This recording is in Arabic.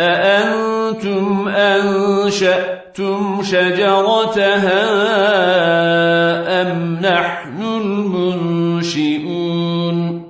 أأنتم أنشأتم شجرتها أم نحن المنشئون